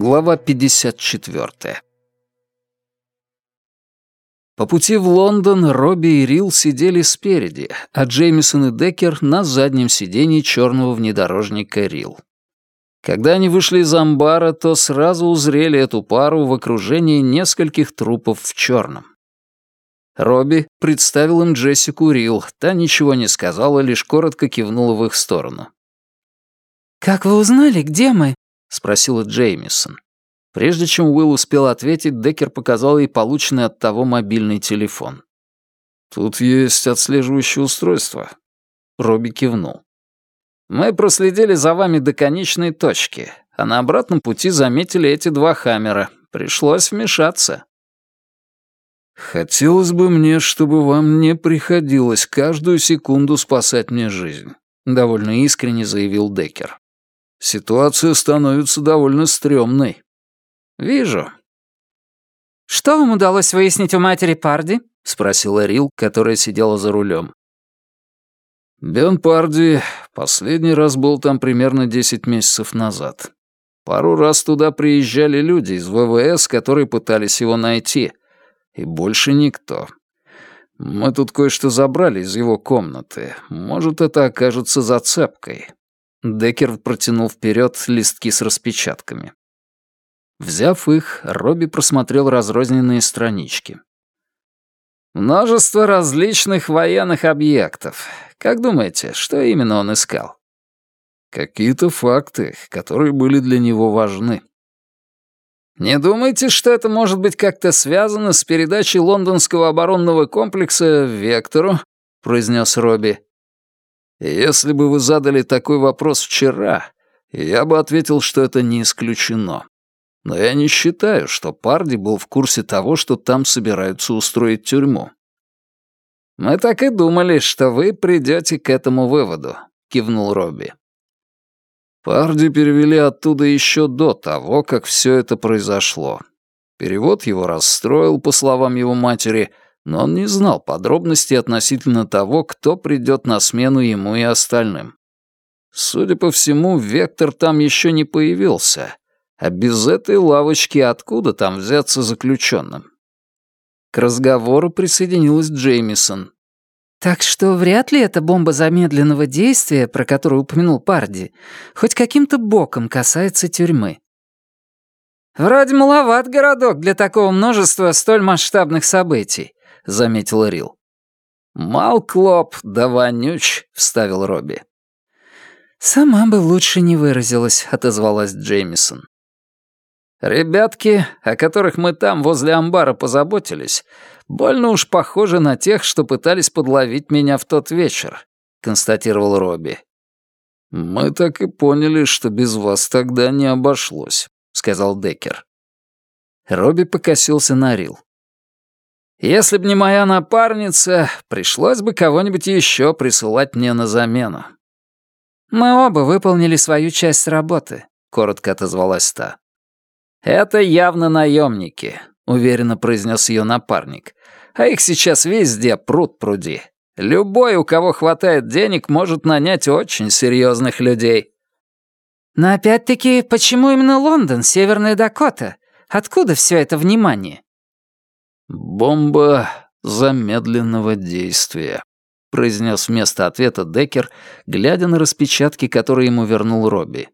Глава 54. По пути в Лондон Робби и Рил сидели спереди, а Джеймисон и Деккер на заднем сидении черного внедорожника Рил. Когда они вышли из амбара, то сразу узрели эту пару в окружении нескольких трупов в черном. Робби представил им Джессику Рил, та ничего не сказала, лишь коротко кивнула в их сторону. «Как вы узнали, где мы?» — спросила Джеймисон. Прежде чем Уилл успел ответить, Деккер показал ей полученный от того мобильный телефон. «Тут есть отслеживающее устройство». Робби кивнул. «Мы проследили за вами до конечной точки, а на обратном пути заметили эти два хаммера. Пришлось вмешаться». «Хотелось бы мне, чтобы вам не приходилось каждую секунду спасать мне жизнь», — довольно искренне заявил Деккер. Ситуация становится довольно стрёмной. Вижу. Что вам удалось выяснить у матери Парди? спросила Рил, которая сидела за рулем. Бен Парди последний раз был там примерно 10 месяцев назад. Пару раз туда приезжали люди из ВВС, которые пытались его найти, и больше никто. Мы тут кое-что забрали из его комнаты. Может, это окажется зацепкой. Деккер протянул вперед листки с распечатками. Взяв их, Робби просмотрел разрозненные странички. «Множество различных военных объектов. Как думаете, что именно он искал?» «Какие-то факты, которые были для него важны». «Не думаете, что это может быть как-то связано с передачей лондонского оборонного комплекса Вектору?» — произнес Робби. Если бы вы задали такой вопрос вчера, я бы ответил, что это не исключено. Но я не считаю, что Парди был в курсе того, что там собираются устроить тюрьму. «Мы так и думали, что вы придете к этому выводу», — кивнул Робби. Парди перевели оттуда еще до того, как все это произошло. Перевод его расстроил, по словам его матери — но он не знал подробностей относительно того, кто придет на смену ему и остальным. Судя по всему, Вектор там еще не появился, а без этой лавочки откуда там взяться заключенным? К разговору присоединилась Джеймисон. «Так что вряд ли эта бомба замедленного действия, про которую упомянул Парди, хоть каким-то боком касается тюрьмы». «Вроде маловат городок для такого множества столь масштабных событий», заметил Рил. «Мал клоп, да вонюч», — вставил Робби. «Сама бы лучше не выразилась», — отозвалась Джеймисон. «Ребятки, о которых мы там возле амбара позаботились, больно уж похожи на тех, что пытались подловить меня в тот вечер», — констатировал Робби. «Мы так и поняли, что без вас тогда не обошлось», — сказал Деккер. Робби покосился на Рил. Если б не моя напарница, пришлось бы кого-нибудь еще присылать мне на замену. Мы оба выполнили свою часть работы, коротко отозвалась та. Это явно наемники, уверенно произнес ее напарник. А их сейчас везде пруд пруди. Любой, у кого хватает денег, может нанять очень серьезных людей. Но опять-таки, почему именно Лондон, Северная Дакота? Откуда все это внимание? «Бомба замедленного действия», — произнес вместо ответа Деккер, глядя на распечатки, которые ему вернул Робби.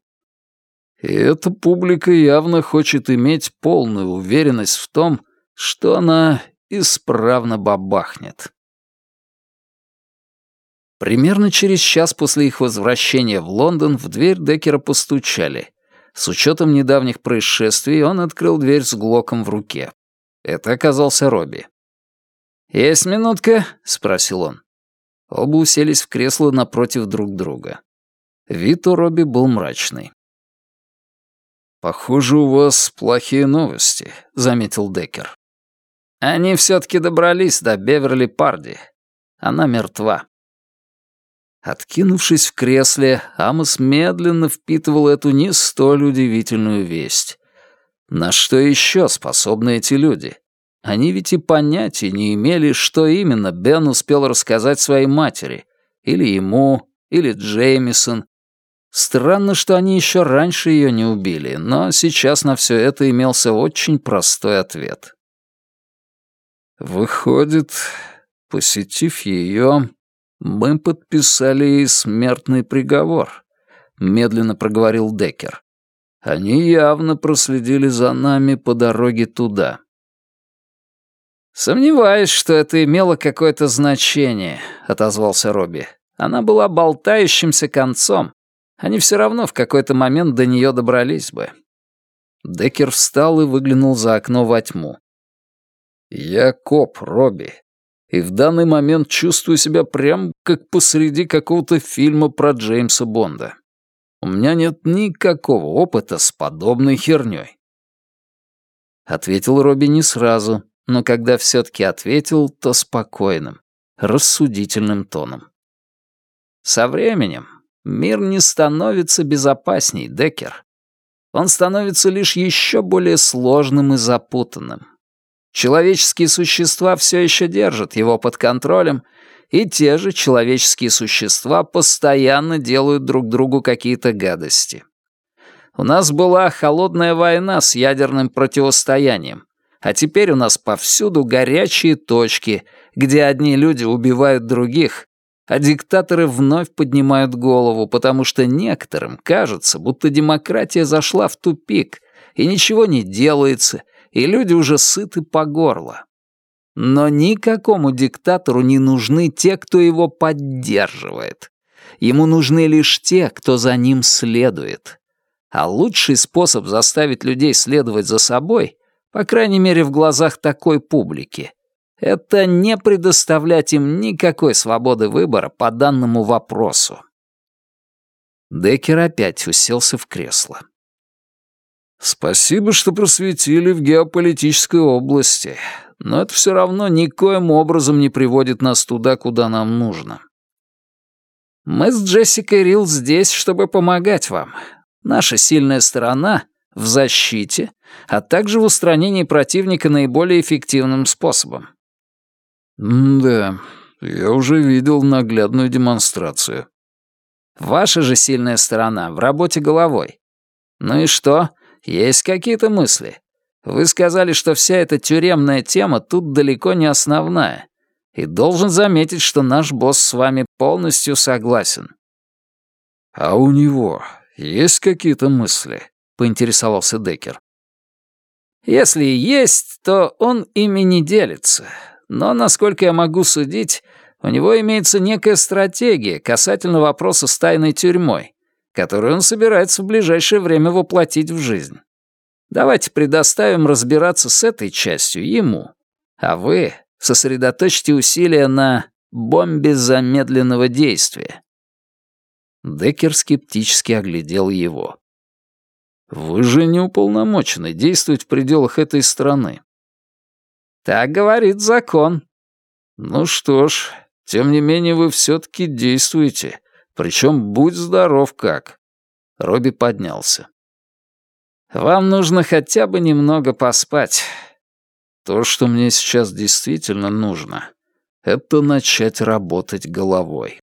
«И эта публика явно хочет иметь полную уверенность в том, что она исправно бабахнет». Примерно через час после их возвращения в Лондон в дверь Деккера постучали. С учетом недавних происшествий он открыл дверь с глоком в руке. Это оказался Робби. «Есть минутка?» — спросил он. Оба уселись в кресло напротив друг друга. Вид у Робби был мрачный. «Похоже, у вас плохие новости», — заметил Деккер. «Они все-таки добрались до Беверли Парди. Она мертва». Откинувшись в кресле, Амос медленно впитывал эту не столь удивительную весть. На что еще способны эти люди? Они ведь и понятия не имели, что именно Бен успел рассказать своей матери, или ему, или Джеймисон. Странно, что они еще раньше ее не убили, но сейчас на все это имелся очень простой ответ. Выходит, посетив ее, мы подписали ей смертный приговор, медленно проговорил Деккер. Они явно проследили за нами по дороге туда. «Сомневаюсь, что это имело какое-то значение», — отозвался Робби. «Она была болтающимся концом, они все равно в какой-то момент до нее добрались бы. Деккер встал и выглянул за окно во тьму. «Я коп, Робби, и в данный момент чувствую себя прям как посреди какого-то фильма про Джеймса Бонда. У меня нет никакого опыта с подобной херней». Ответил Робби не сразу, но когда все-таки ответил, то спокойным, рассудительным тоном. «Со временем Мир не становится безопасней, Деккер. Он становится лишь еще более сложным и запутанным. Человеческие существа все еще держат его под контролем, и те же человеческие существа постоянно делают друг другу какие-то гадости. У нас была холодная война с ядерным противостоянием, а теперь у нас повсюду горячие точки, где одни люди убивают других, а диктаторы вновь поднимают голову, потому что некоторым кажется, будто демократия зашла в тупик, и ничего не делается, и люди уже сыты по горло. Но никакому диктатору не нужны те, кто его поддерживает. Ему нужны лишь те, кто за ним следует. А лучший способ заставить людей следовать за собой, по крайней мере в глазах такой публики, это не предоставлять им никакой свободы выбора по данному вопросу. Деккер опять уселся в кресло. «Спасибо, что просветили в геополитической области, но это все равно никоим образом не приводит нас туда, куда нам нужно. Мы с Джессикой Рилл здесь, чтобы помогать вам. Наша сильная сторона — в защите, а также в устранении противника наиболее эффективным способом. «Да, я уже видел наглядную демонстрацию». «Ваша же сильная сторона в работе головой. Ну и что, есть какие-то мысли? Вы сказали, что вся эта тюремная тема тут далеко не основная. И должен заметить, что наш босс с вами полностью согласен». «А у него есть какие-то мысли?» — поинтересовался Деккер. «Если и есть, то он ими не делится но, насколько я могу судить, у него имеется некая стратегия касательно вопроса с тайной тюрьмой, которую он собирается в ближайшее время воплотить в жизнь. Давайте предоставим разбираться с этой частью ему, а вы сосредоточьте усилия на бомбе замедленного действия. Деккер скептически оглядел его. «Вы же не уполномочены действовать в пределах этой страны. Так говорит закон. Ну что ж, тем не менее вы все-таки действуете. Причем будь здоров как. Робби поднялся. Вам нужно хотя бы немного поспать. То, что мне сейчас действительно нужно, это начать работать головой.